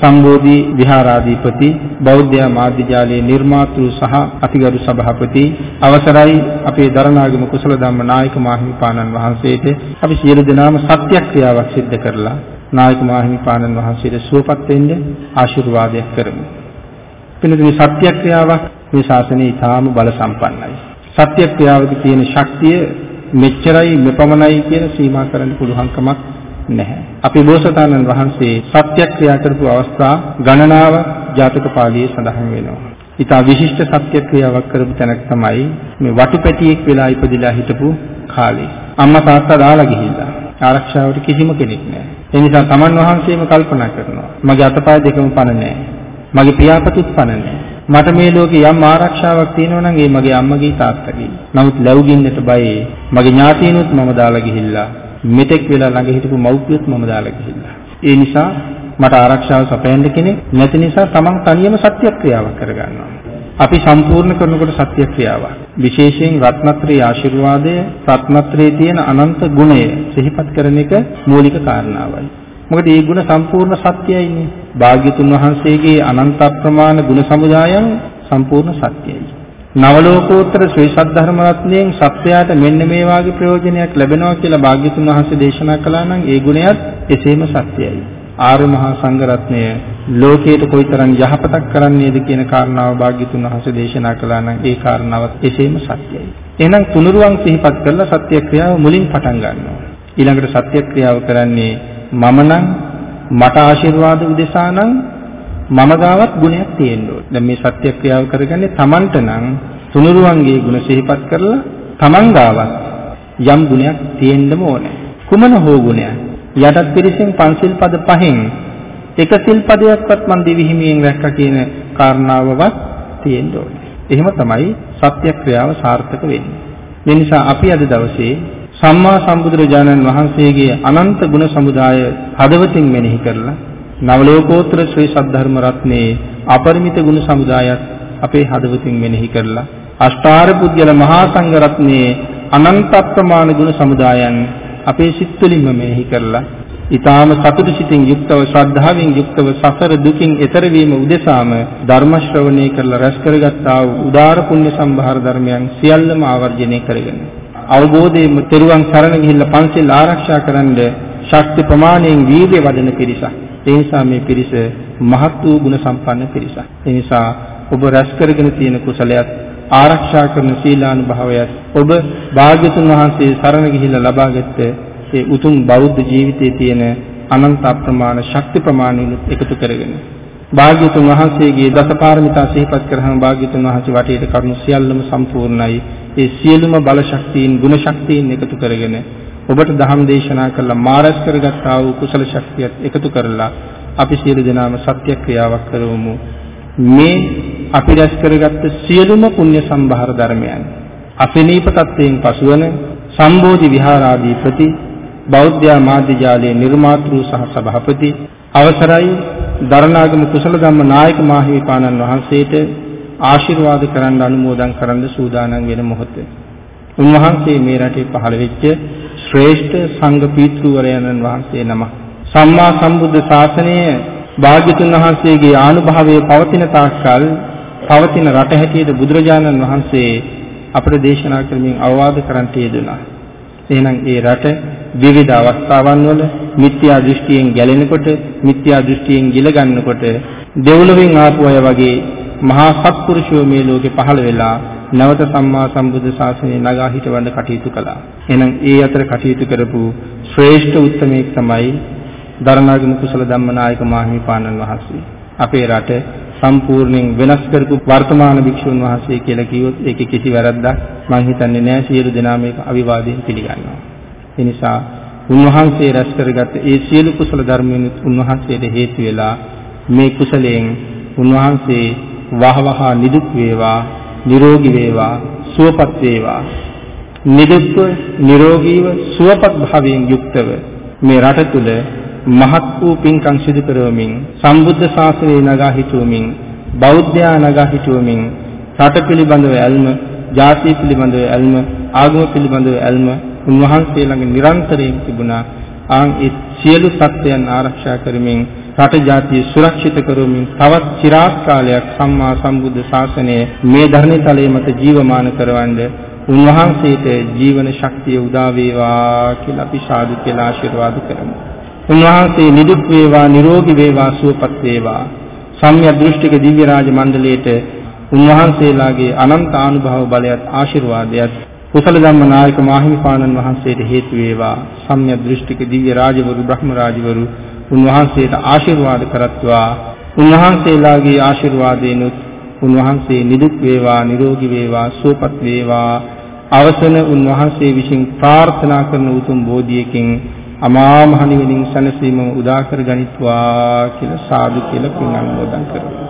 සම්බෝධි විහාරාධිපති බෞද්ධ මාධ්‍ය ජාලයේ නිර්මාතෘ සහ අතිගරු සභාපති අවසරයි අපේ දරණාගම කුසල ධම්ම නායක මාහිමිපාණන් වහන්සේට අපි සියලු දෙනාම සත්‍යක්‍රියාවක් සිද්ධ කරලා නායක මාහිමිපාණන් වහන්සේට සුවපත් වෙන්න ආශිර්වාදයක් කරමු. පිළිතුරු සත්‍යක්‍රියාවක් මේ ශාසනයේ ඊටාම බල සම්පන්නයි. සත්‍යක්‍රියාවක තියෙන ශක්තිය මෙච්චරයි මෙපමණයි කියන සීමා කරන්න පුළුවන් කමක් නැහැ. අපි බෝසතාණන් වහන්සේ සත්‍යක්‍රියා කරපු අවස්ථා ගණනාව ජාතක පාළියේ සඳහන් වෙනවා. ඊට විශිෂ්ට සත්‍යක්‍රියාවක් කරපු තැනක් තමයි මේ වටුපැටියෙක් වෙලා ඉපදිලා හිටපු කාලේ. අම්මා තාත්තා දාලා ගිහිල්ලා. ආරක්ෂාවට කිසිම කෙනෙක් නැහැ. ඒ නිසා තමන් වහන්සේම කල්පනා කරනවා. මගේ අතපය දෙකම පණ නැහැ. මගේ පියාපතිත් පණ නැහැ. මට මේ ලෝකේ යම් ආරක්ෂාවක් තියෙනවා නම් ඒ මගේ අම්මගේ තාත්තගේ. නමුත් ලැබුගින්නට බයේ මගේ ඥාතීනුත් මම දාලා ගිහිල්ලා මෙතෙක් වෙලා ළඟ හිටපු මව්පියොත් මම දාලා ගිහිල්ලා. ඒ නිසා මට ආරක්ෂාව සපයන්න කෙනෙක් නැති නිසා තමන් තනියම සත්‍යක්‍රියාවක් කරගන්නවා. අපි සම්පූර්ණ කරනකොට සත්‍යක්‍රියාවක්. විශේෂයෙන් රත්නත්‍රයේ ආශිර්වාදය, රත්නත්‍රයේ තියෙන අනන්ත ගුණය සිහිපත් කරන එක මූලික කාරණාවයි. මොකද මේ ගුණ සම්පූර්ණ සත්‍යයිනේ. භාග්‍යතුන් වහන්සේගේ අනන්ත අප්‍රමාණ ගුණ සමුදායන් සම්පූර්ණ සත්‍යයි. නවලෝකෝත්තර ශ්‍රී සද්ධර්ම රත්නයෙන් සත්‍යයට මෙන්න මේ වාගේ ප්‍රයෝජනයක් ලැබෙනවා කියලා භාග්‍යතුන් වහන්සේ දේශනා කළා නම් ඒ ගුණයත් එසේම සත්‍යයි. ආර්ය මහා සංඝ රත්නය ලෝකයට කොයිතරම් යහපතක් කරන්නේද කියන කාරණාව භාග්‍යතුන් වහන්සේ දේශනා කළා නම් ඒ කාරණාවත් එසේම සත්‍යයි. එහෙනම් තුනුරුවන් සිහිපත් කරලා සත්‍ය ක්‍රියාව මුලින් පටන් ගන්නවා. ඊළඟට සත්‍ය ක්‍රියාව කරන්නේ මම නම් මට ආශිර්වාද උදෙසා නම් මම ගාවත් ගුණයක් තියෙන්න ඕනේ. දැන් මේ සත්‍ය ක්‍රියාව කරගන්නේ Tamanට නම් තුනුරුවන්ගේ ගුණ සිහිපත් කරලා Taman ගාවත් යම් ගුණයක් තියෙන්නම ඕනේ. කුමන හෝ ගුණයක්. යටත් පිරිසෙන් පන්සිල් පද පහෙන් එක සිල් පදයක්වත් මන් දෙවි හිමියෙන් රැක්කා කියන කාරණාවවත් තියෙන්න ඕනේ. එහෙම තමයි සත්‍ය ක්‍රියාව සාර්ථක වෙන්නේ. මේ නිසා අපි අද දවසේ සම්මා සම්බුදුරජාණන් වහන්සේගේ අනන්ත ගුණ සමුදාය හදවතින් මෙනෙහි කරලා නවලෝකෝත්තර ශ්‍රී සද්ධර්ම රත්නයේ අපරිමිත ගුණ සමුදායත් අපේ හදවතින් මෙනෙහි කරලා අෂ්ටාර පුද්ගල මහා සංඝ රත්නයේ අනන්ත ප්‍රමාණ ගුණ සමුදායන් අපේ සිත් තුළින්ම මෙනෙහි කරලා ඊටාම සතුටු සිතින් යුක්තව ශ්‍රද්ධාවෙන් යුක්තව සසර දුකින් එතර වීම උදෙසාම ධර්ම ශ්‍රවණය කරලා රැස් කරගත්තා වූ උදාර පුණ්‍ය සම්භාර ධර්මයන් සියල්ලම ආවර්ජනය කරගෙන අවබෝධයෙන් තෙරුවන් සරණ ගිහිල්ලා පන්සිල් ආරක්ෂා කරන්න ශක්ති ප්‍රමාණයෙන් වීර්ය වඩන පිරිසක්. ඒ නිසා මේ පිරිස මහත් වූ ගුණ සම්පන්න පිරිසක්. ඒ නිසා ඔබ රැස් කරගෙන තියෙන කුසලයක් ආරක්ෂා කරන සීලානුභාවයත් ඔබ භාග්‍යතුන් වහන්සේ සරණ ගිහිල්ලා ලබාගත්ත ඒ උතුම් බෞද්ධ ජීවිතයේ තියෙන අනන්ත අප්‍රමාණ ශක්ති ප්‍රමාණිනුත් එකතු කරගෙන භාග්‍යතුන් වහන්සේගේ දසපාරමිතා සිහිපත් කරාම භාග්‍යතුන් වහන්සේ වටේට කරුණු සියල්ලම සම්පූර්ණයි. ඒ සියලුම බල ශක්තියින් ගුණ ශක්තියින් එකතු කරගෙන ඔබට දහම් දේශනා කළා මාරස් කරගත්තා වූ කුසල ශක්තියත් එකතු කරලා අපි සියලු දෙනාම සත්‍ය ක්‍රියාවක් කරවමු. මේ අපි රැස් කරගත්ත සියලුම පුණ්‍ය සම්භාර ධර්මයන් අසනීප තත්වයෙන් පසුවන සම්බෝධි විහාරාධිපති බෞද්ධ මාධ්‍ය ජාලයේ නිර්මාතෘ සහ සභාපති අවසරයි දරණාගම කුසල ධම්ම නායක මාහිමිපාණන් වහන්සේට ආශිර්වාද කරන්න අනුමෝදන් කරන්න සූදානම් වෙන මොහොතේ උන්වහන්සේ මේ රටේ පහළ වෙච්ච ශ්‍රේෂ්ඨ සංඝ පීතෘවරයන්න් වහන්සේ නම සම්මා සම්බුද්ධ ශාසනය භාග්‍යතුන් වහන්සේගේ ආනුභාවයේ පවතින තාක්කල් පවතින රට හැටියට බුදුරජාණන් වහන්සේ අපට දේශනා කරමින් අවවාද කරන්නට යෙදුණා. එහෙනම් ඒ රට විවිධ අවස්ථාවන් වල මිත්‍යා දෘෂ්ටියෙන් ගැලෙනකොට මිත්‍යා දෘෂ්ටියෙන් ගිල ගන්නකොට දෙව්ලොවින් ආපු අය වගේ මහා සත්පුරුෂයෝ මේ ලෝකේ පහළ වෙලා නැවත සම්මා සම්බුද්ධ ශාසනය නගා හිටවන්න කටයුතු කළා. එහෙනම් ඒ අතර කටයුතු කරපු ශ්‍රේෂ්ඨ උත්මයෙක් තමයි දරණාගම කුසල ධම්මනායක මාහිමිපාණන් වහන්සේ. අපේ රට සම්පූර්ණයෙන් වෙනස් කරපු වර්තමාන භික්ෂුන් වහන්සේ කියලා කිව්වොත් ඒකේ කිසි වැරද්දක් මම හිතන්නේ නෑ සියලු දෙනා මේක අවිවාදයෙන් පිළිගන්නවා. ඒ නිසා උන්වහන්සේ රැස් කරගත්ත ඒ සියලු කුසල ධර්මයන් උන්වහන්සේට හේතු වෙලා මේ කුසලයෙන් උන්වහන්සේ වහවහ නිදුක් වේවා නිරෝගී වේවා සුවපත් වේවා නිදුක්ව නිරෝගීව සුවපත් භාවයෙන් යුක්තව මේ රට තුල මහත් වූ පින්කම් සිදු කරවමින් සම්බුද්ධ ශාසනය නගා හිටුවමින් බෞද්ධයා නගා හිටුවමින් රට පිළිබඳව ඇල්ම, ජාතිය පිළිබඳව ඇල්ම, ආගම පිළිබඳව ඇල්ම උන්වහන්සේ ළඟ නිරන්තරයෙන් තිබුණා. ආන් ඒ සියලු සත්‍යයන් ආරක්ෂා කරමින් රට ජාතිය සුරක්ෂිත කරමින් තවත් চিරාත් කාලයක් සම්මා සම්බුද්ධ ශාසනය මේ ධර්මතලයේ මත ජීවමාන කරවන්න උන්වහන්සේට ජීවන ශක්තිය උදා වේවා කියලා අපි සාදු කියලා ආශිර්වාද කරමු. උන්වහන්සේ නිදුක් වේවා නිරෝගී වේවා සුවපත් වේවා. සම්‍යක් දෘෂ්ටික දිව්‍ය රාජ මණ්ඩලයට උන්වහන්සේලාගේ අනන්ත ආනුභාව බලයත් ආශිර්වාදයත් කුසල ධම්ම නායක මාහිමිපාණන් වහන්සේට හේතු වේවා. සම්‍යක් දෘෂ්ටික දිව්‍ය රාජවරු බ්‍රහ්ම රාජවරු උන්වහන්සේට ආශිර්වාද කරත්වා. උන්වහන්සේලාගේ ආශිර්වාදයෙන්ුත් උන්වහන්සේ නිදුක් වේවා නිරෝගී වේවා සුවපත් වේවා අවසන උන්වහන්සේ විසින් ප්‍රාර්ථනා කරන උතුම් බෝධියකින් අමා මහ නිවනින් සැනසීම උදා කර ගනිත්වා කියලා සාදු කියලා පින් අනුමෝදන් කරමු